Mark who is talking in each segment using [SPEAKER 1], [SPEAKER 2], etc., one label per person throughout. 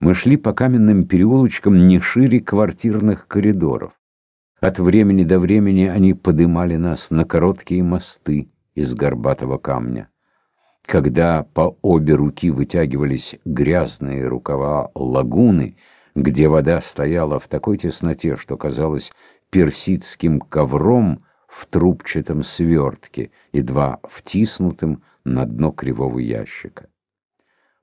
[SPEAKER 1] Мы шли по каменным переулочкам не шире квартирных коридоров. От времени до времени они подымали нас на короткие мосты из горбатого камня. Когда по обе руки вытягивались грязные рукава лагуны, где вода стояла в такой тесноте, что казалось персидским ковром в трубчатом свертке, едва втиснутым на дно кривого ящика.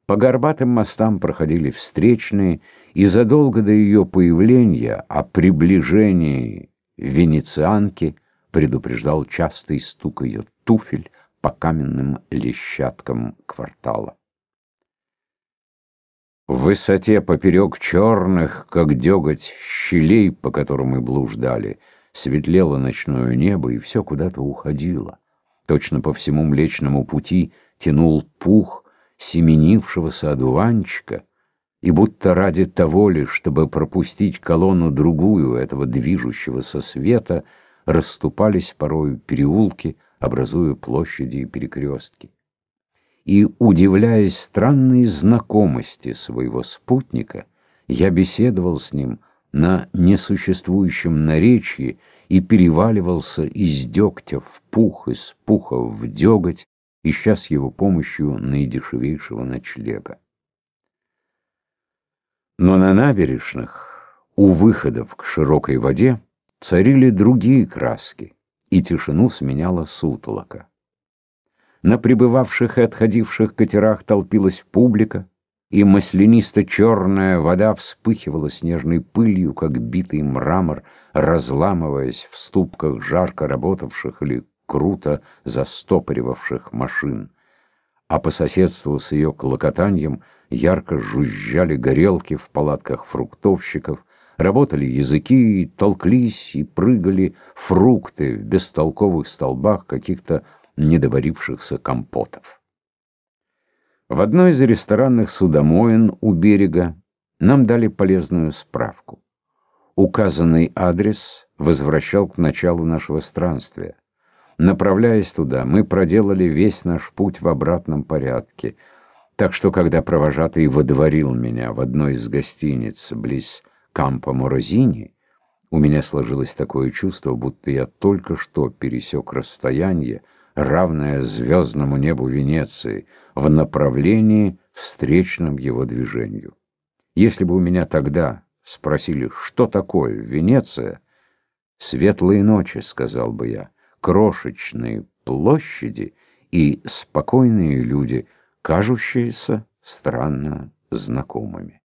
[SPEAKER 1] По горбатым мостам проходили встречные, и задолго до ее появления о приближении венецианки предупреждал частый стук ее туфель по каменным лещаткам квартала. В высоте поперек черных, как деготь, щелей, по которым мы блуждали, светлело ночное небо, и все куда-то уходило. Точно по всему Млечному пути тянул пух, семенившегося одуванчика, и будто ради того лишь, чтобы пропустить колонну другую этого движущегося света, расступались порою переулки, образуя площади и перекрестки. И, удивляясь странной знакомости своего спутника, я беседовал с ним на несуществующем наречии и переваливался из дегтя в пух, из пуха в деготь, ища с его помощью наидешевейшего ночлега. Но на набережных, у выходов к широкой воде, царили другие краски, и тишину сменяла сутолока. На прибывавших и отходивших катерах толпилась публика, и маслянисто-черная вода вспыхивала снежной пылью, как битый мрамор, разламываясь в ступках жарко работавших или круто застопоривавших машин. А по соседству с ее клокотанием ярко жужжали горелки в палатках фруктовщиков, работали языки, толклись и прыгали фрукты в бестолковых столбах каких-то недоварившихся компотов. В одной из ресторанных судомоин у берега нам дали полезную справку. Указанный адрес возвращал к началу нашего странствия. Направляясь туда, мы проделали весь наш путь в обратном порядке, так что, когда провожатый водворил меня в одной из гостиниц близ Кампо Морозини, у меня сложилось такое чувство, будто я только что пересек расстояние, равное звездному небу Венеции, в направлении, встречном его движению. Если бы у меня тогда спросили, что такое Венеция, «Светлые ночи», — сказал бы я, крошечные площади и спокойные люди, кажущиеся странно знакомыми.